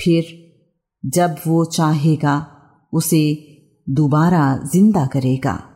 फिर जब वो चाहेगा उसे दोबारा ज़िंदा करेगा।